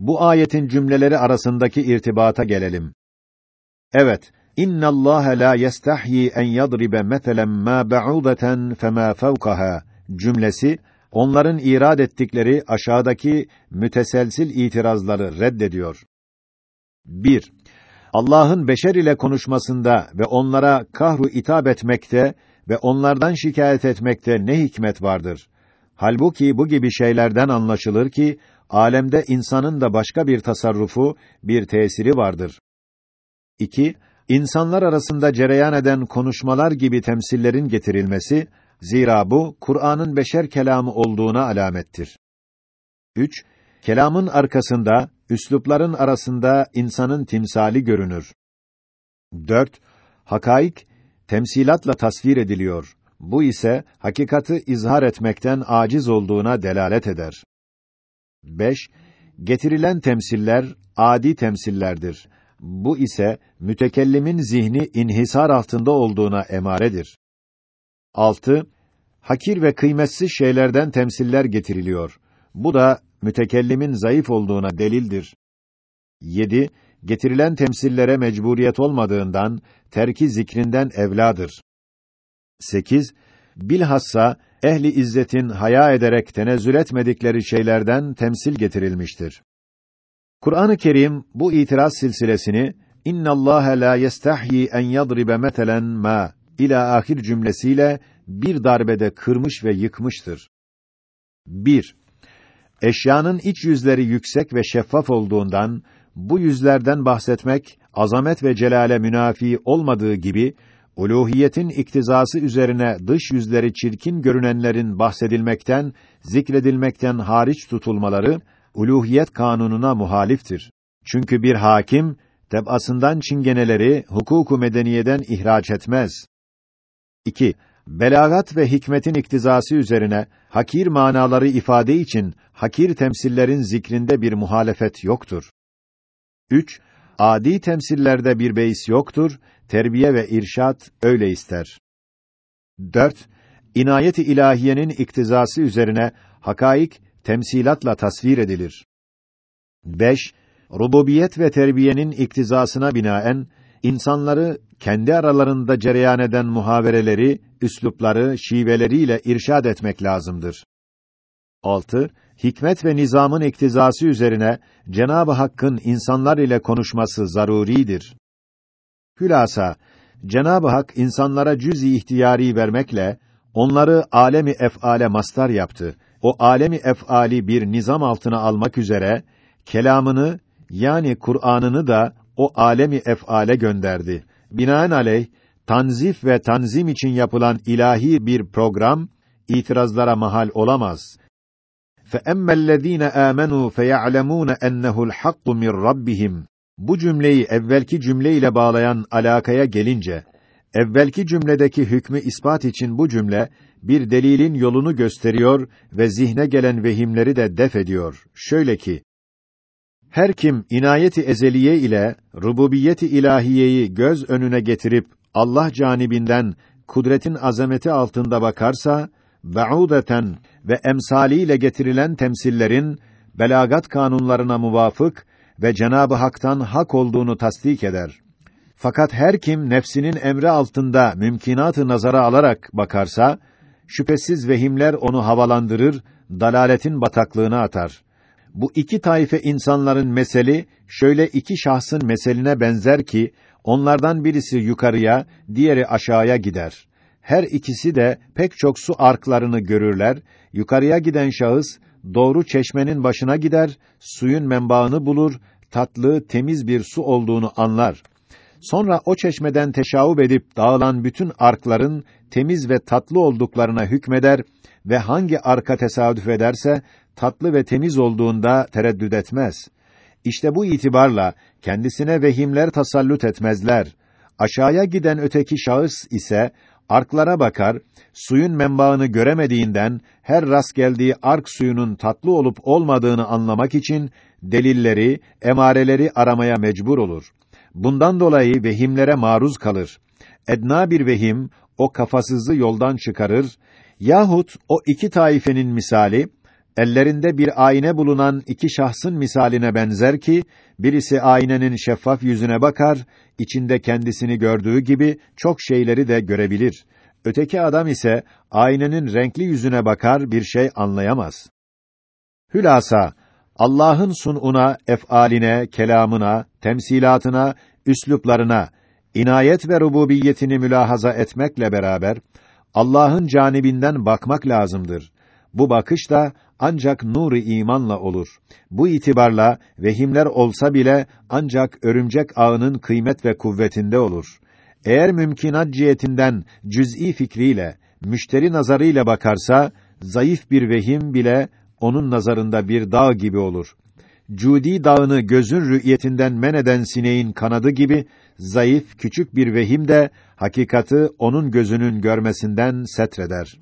Bu ayetin cümleleri arasındaki irtibata gelelim. Evet, İnna Allah la yestahyi en yadribe meselen ma ba'udeten fema fevkaha cümlesi onların irad ettikleri aşağıdaki müteselsil itirazları reddediyor. 1. Allah'ın beşer ile konuşmasında ve onlara kahru itap etmekte ve onlardan şikayet etmekte ne hikmet vardır? Halbuki bu gibi şeylerden anlaşılır ki alemde insanın da başka bir tasarrufu, bir tesiri vardır. 2. İnsanlar arasında cereyan eden konuşmalar gibi temsillerin getirilmesi zira bu Kur'an'ın beşer kelamı olduğuna alamettir. 3. Kelamın arkasında üslupların arasında insanın timsali görünür. 4. Hakaik temsilatla tasvir ediliyor. Bu ise hakikati izhar etmekten aciz olduğuna delalet eder. 5. Getirilen temsiller adi temsillerdir. Bu ise mütekellimin zihni inhisar altında olduğuna emaredir. 6. Hakir ve kıymetsiz şeylerden temsiller getiriliyor. Bu da mütekellimin zayıf olduğuna delildir. 7. Getirilen temsillere mecburiyet olmadığından terki zikrinden evladır. 8. Bilhassa ehli izzetin haya ederek tenezzül etmedikleri şeylerden temsil getirilmiştir. Kur'an-ı Kerim bu itiraz silsilesini İnna Allah la yestahyi en yadribe metelen ma ila ahir cümlesiyle bir darbede kırmış ve yıkmıştır. 1. Eşyanın iç yüzleri yüksek ve şeffaf olduğundan bu yüzlerden bahsetmek azamet ve celale münafi olmadığı gibi uluhiyetin iktizası üzerine dış yüzleri çirkin görünenlerin bahsedilmekten, zikredilmekten hariç tutulmaları uluhiyet kanununa muhaliftir. Çünkü bir hakim tebasından çingeneleri hukuku medeniyeden ihraç etmez. 2. Belagat ve hikmetin iktizası üzerine hakir manaları ifade için hakir temsillerin zikrinde bir muhalefet yoktur. 3. Adi temsillerde bir beis yoktur, terbiye ve irşat öyle ister. 4. İnayet-i ilahiyenin iktizası üzerine hakaik temsilatla tasvir edilir. 5. Rububiyet ve terbiyenin iktizasına binaen insanları kendi aralarında cereyan eden muhavereleri, üslupları, şiveleriyle irşad etmek lazımdır. 6. Hikmet ve nizamın iktizası üzerine Cenab-ı Hakk'ın insanlar ile konuşması zaruridir. Hülasa Cenab-ı Hak insanlara cüz-i ihtiyari vermekle onları alemi ef'ale mastar yaptı. O alemi ef'ali bir nizam altına almak üzere kelamını yani Kur'an'ını da o alemi ef'ale gönderdi. Binaenaleyh tanzif ve tanzim için yapılan ilahi bir program itirazlara mahal olamaz. فَأَمَّا الَّذ۪ينَ آمَنُوا فَيَعْلَمُونَ اَنَّهُ الْحَقُّ مِنْ رَبِّهِمْ Bu cümleyi evvelki cümle ile bağlayan alakaya gelince, evvelki cümledeki hükmü ispat için bu cümle, bir delilin yolunu gösteriyor ve zihne gelen vehimleri de def ediyor. Şöyle ki, her kim inayeti ezeliye ile rububiyeti ilahiyeyi göz önüne getirip Allah canibinden kudretin azameti altında bakarsa ba'udeten ve emsaliyle getirilen temsillerin belagat kanunlarına muvafık ve Cenabı Hak'tan hak olduğunu tasdik eder. Fakat her kim nefsinin emri altında mümkinatı nazara alarak bakarsa şüphesiz vehimler onu havalandırır, dalaletin bataklığına atar. Bu iki taife insanların meseli şöyle iki şahsın meseline benzer ki onlardan birisi yukarıya, diğeri aşağıya gider. Her ikisi de pek çok su arklarını görürler. Yukarıya giden şahıs doğru çeşmenin başına gider, suyun menbaını bulur, tatlı, temiz bir su olduğunu anlar. Sonra o çeşmeden teşavub edip dağılan bütün arkların temiz ve tatlı olduklarına hükmeder ve hangi arka tesadüf ederse tatlı ve temiz olduğunda tereddüt etmez. İşte bu itibarla kendisine vehimler tasallut etmezler. Aşağıya giden öteki şahıs ise arklara bakar, suyun menbaını göremediğinden her rast geldiği ark suyunun tatlı olup olmadığını anlamak için delilleri, emareleri aramaya mecbur olur. Bundan dolayı vehimlere maruz kalır. Edna bir vehim o kafasızı yoldan çıkarır yahut o iki taifenin misali ellerinde bir ayna bulunan iki şahsın misaline benzer ki, birisi aynenin şeffaf yüzüne bakar, içinde kendisini gördüğü gibi çok şeyleri de görebilir. Öteki adam ise aynenin renkli yüzüne bakar, bir şey anlayamaz. Hülasa, Allah'ın sun'una, ef'aline, kelamına, temsilatına, üsluplarına, inayet ve rububiyetini mülahaza etmekle beraber, Allah'ın canibinden bakmak lazımdır. Bu bakış da ancak nuru imanla olur. Bu itibarla vehimler olsa bile ancak örümcek ağının kıymet ve kuvvetinde olur. Eğer mümkinat cihetinden cüz'i fikriyle, müşteri nazarıyla bakarsa, zayıf bir vehim bile onun nazarında bir dağ gibi olur. Cudi dağını gözün rü'yetinden men eden sineğin kanadı gibi, zayıf, küçük bir vehim de, hakikati onun gözünün görmesinden setreder.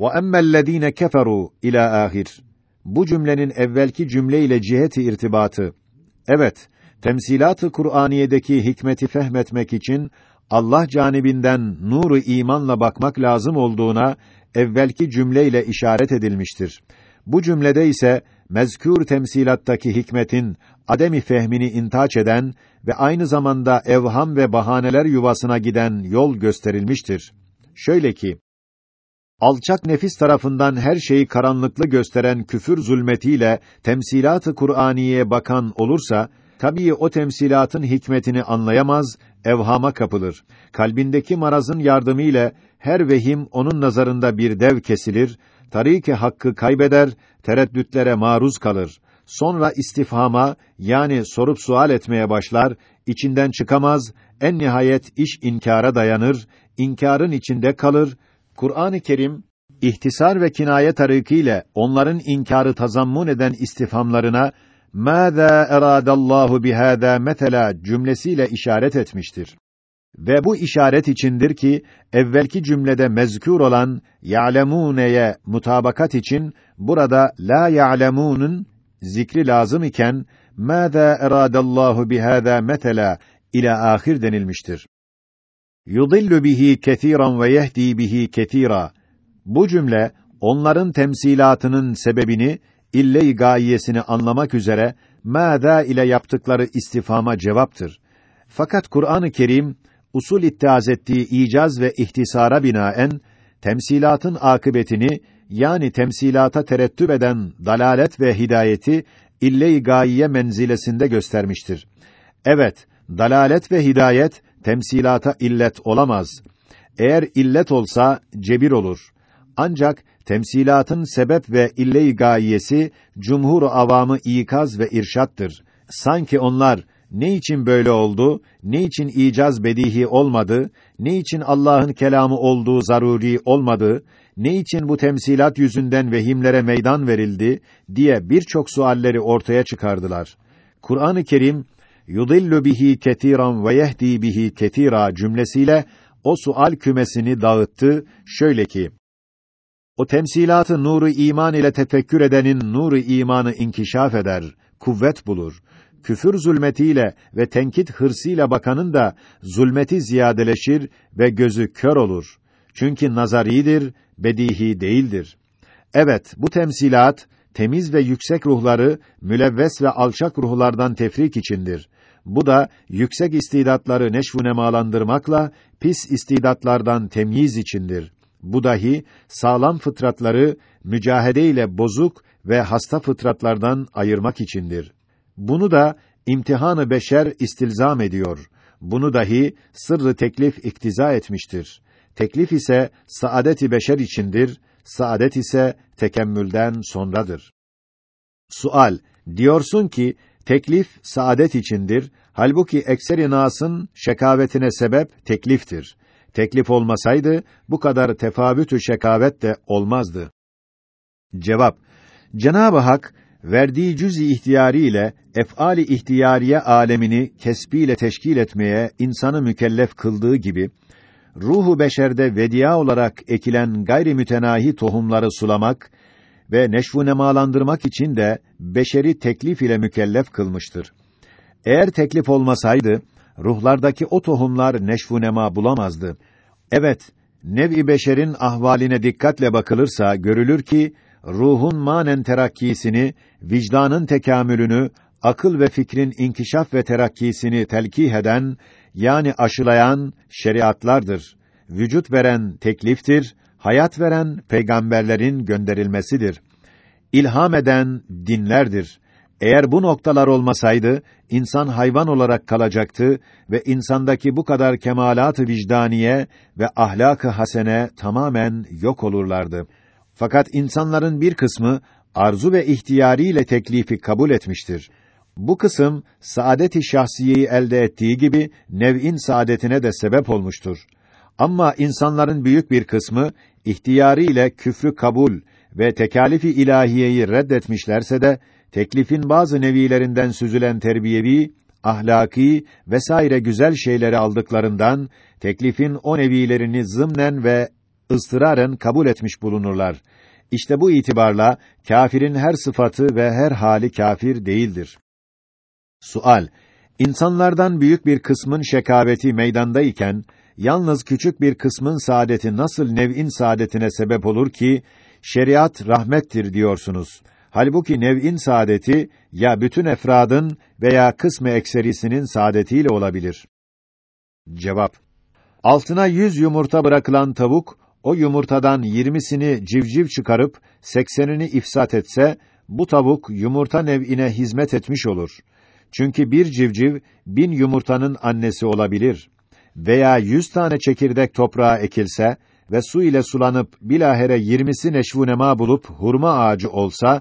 Ve emmellezîne keferu ila ahir. Bu cümlenin evvelki cümle ile ciheti irtibatı. Evet, temsilat-ı Kur'aniyedeki hikmeti fehmetmek için Allah canibinden nuru imanla bakmak lazım olduğuna evvelki cümleyle işaret edilmiştir. Bu cümlede ise mezkûr temsilattaki hikmetin ademi fehmini intaç eden ve aynı zamanda evham ve bahaneler yuvasına giden yol gösterilmiştir. Şöyle ki alçak nefis tarafından her şeyi karanlıklı gösteren küfür zulmetiyle temsilat-ı Kur'aniye bakan olursa, tabii o temsilatın hikmetini anlayamaz, evhama kapılır. Kalbindeki marazın yardımıyla her vehim onun nazarında bir dev kesilir, tariki hakkı kaybeder, tereddütlere maruz kalır. Sonra istifhama yani sorup sual etmeye başlar, içinden çıkamaz, en nihayet iş inkara dayanır, inkarın içinde kalır. Kur'an-ı Kerim ihtisar ve kinaye tarikiyle onların inkarı tazammun eden istifhamlarına "Mâzâ eradallahu bihâzâ mesela" cümlesiyle işaret etmiştir. Ve bu işaret içindir ki evvelki cümlede mezkür olan ya'lemûneye mutabakat için burada la ya'lemûnun zikri lazım iken mâzâ eradallahu bihâzâ mesela ila ahir denilmiştir. Yudillu bihi ketiran ve yehdi bihi ketira. Bu cümle onların temsilatının sebebini ille-i gayesini anlamak üzere mâzâ ile yaptıkları istifama cevaptır. Fakat Kur'an-ı Kerim usul ittiaz ettiği icaz ve ihtisara binaen temsilatın akıbetini yani temsilata terettüp eden dalalet ve hidayeti ille-i gayiye menzilesinde göstermiştir. Evet, dalalet ve hidayet temsilata illet olamaz. Eğer illet olsa cebir olur. Ancak temsilatın sebep ve ille-i gayesi cumhur avamı ikaz ve irşattır. Sanki onlar ne için böyle oldu, ne için icaz bedihi olmadı, ne için Allah'ın kelamı olduğu zaruri olmadı, ne için bu temsilat yüzünden vehimlere meydan verildi diye birçok sualleri ortaya çıkardılar. Kur'an-ı Kerim yudillu bihi ketiran ve yehdi bihi ketira cümlesiyle o sual kümesini dağıttı şöyle ki o temsilatı nuru iman ile tefekkür edenin nuru imanı inkişaf eder, kuvvet bulur küfür zulmetiyle ve tenkit hırsıyla bakanın da zulmeti ziyadeleşir ve gözü kör olur. Çünkü nazaridir, bedihi değildir. Evet, bu temsilat temiz ve yüksek ruhları mülevves ve alçak ruhlardan tefrik içindir. Bu da yüksek istidatları neşvu nemalandırmakla pis istidatlardan temyiz içindir. Bu dahi sağlam fıtratları mücahede ile bozuk ve hasta fıtratlardan ayırmak içindir. Bunu da imtihanı beşer istilzam ediyor. Bunu dahi sırrı teklif iktiza etmiştir. Teklif ise saadeti beşer içindir, saadet ise tekemmülden sonradır. Sual: Diyorsun ki teklif saadet içindir. Halbuki ekseri nasın şekavetine sebep tekliftir. Teklif olmasaydı bu kadar tefavütü şekavet de olmazdı. Cevap: Cenab-ı Hak verdiği cüz-i ihtiyari ile ef'ali ihtiyariye alemini kesbiyle teşkil etmeye insanı mükellef kıldığı gibi ruhu beşerde vedia olarak ekilen gayri mütenahi tohumları sulamak ve neşvu nemalandırmak için de beşeri teklif ile mükellef kılmıştır. Eğer teklif olmasaydı ruhlardaki o tohumlar neşvu nema bulamazdı. Evet, nev-i beşerin ahvaline dikkatle bakılırsa görülür ki ruhun manen terakkisini, vicdanın tekamülünü, akıl ve fikrin inkişaf ve terakkisini telkih eden, yani aşılayan şeriatlardır. Vücut veren tekliftir, hayat veren peygamberlerin gönderilmesidir. İlham eden dinlerdir. Eğer bu noktalar olmasaydı, insan hayvan olarak kalacaktı ve insandaki bu kadar kemalat-ı vicdaniye ve ahlak-ı hasene tamamen yok olurlardı. Fakat insanların bir kısmı arzu ve ihtiyariyle teklifi kabul etmiştir. Bu kısım saadet-i şahsiyeyi elde ettiği gibi nev'in saadetine de sebep olmuştur. Ama insanların büyük bir kısmı ihtiyarı ile küfrü kabul ve tekalifi ilahiyeyi reddetmişlerse de teklifin bazı nevilerinden süzülen terbiyevi, ahlaki vesaire güzel şeyleri aldıklarından teklifin o nevilerini zımnen ve ıstıraren kabul etmiş bulunurlar. İşte bu itibarla kâfirin her sıfatı ve her hali kâfir değildir. Sual: İnsanlardan büyük bir kısmın şekaveti meydandayken yalnız küçük bir kısmın saadeti nasıl nev'in saadetine sebep olur ki şeriat rahmettir diyorsunuz. Halbuki nev'in saadeti ya bütün efradın veya kısmı ekserisinin saadetiyle olabilir. Cevap: Altına yüz yumurta bırakılan tavuk o yumurtadan yirmisini civciv çıkarıp seksenini ifsat etse bu tavuk yumurta nev'ine hizmet etmiş olur. Çünkü bir civciv bin yumurtanın annesi olabilir veya yüz tane çekirdek toprağa ekilse ve su ile sulanıp bilahere yirmisi neşvunema bulup hurma ağacı olsa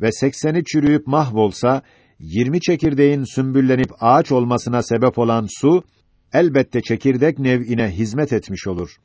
ve sekseni çürüyüp mahvolsa, yirmi çekirdeğin sümbüllenip ağaç olmasına sebep olan su, elbette çekirdek nev'ine hizmet etmiş olur.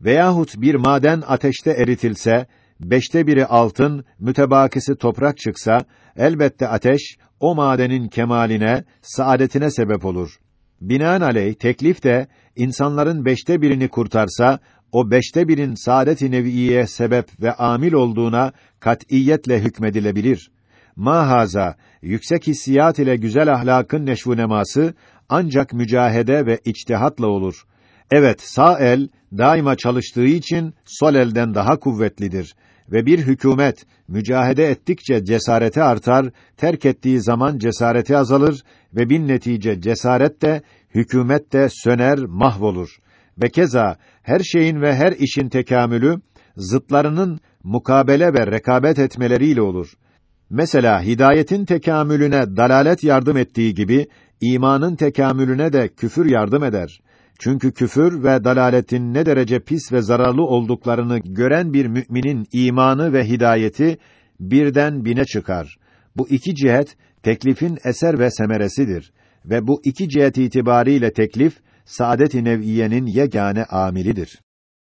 Veyahut bir maden ateşte eritilse, beşte biri altın, mütebakisi toprak çıksa, elbette ateş, o madenin kemaline, saadetine sebep olur. Binaenaleyh, teklif de, insanların beşte birini kurtarsa, o beşte birin saadet-i neviye sebep ve amil olduğuna kat'iyetle hükmedilebilir. Mahaza, yüksek hissiyat ile güzel ahlakın neşvuneması ancak mücahede ve içtihatla olur. Evet, sağ el daima çalıştığı için sol elden daha kuvvetlidir ve bir hükümet mücahede ettikçe cesareti artar, terk ettiği zaman cesareti azalır ve bin netice cesaret de hükümet de söner, mahvolur. Ve keza her şeyin ve her işin tekamülü zıtlarının mukabele ve rekabet etmeleriyle olur. Mesela hidayetin tekamülüne dalalet yardım ettiği gibi imanın tekamülüne de küfür yardım eder. Çünkü küfür ve dalaletin ne derece pis ve zararlı olduklarını gören bir müminin imanı ve hidayeti birden bine çıkar. Bu iki cihet teklifin eser ve semeresidir ve bu iki cihet itibariyle teklif saadet-i nev'iyenin yegane amilidir.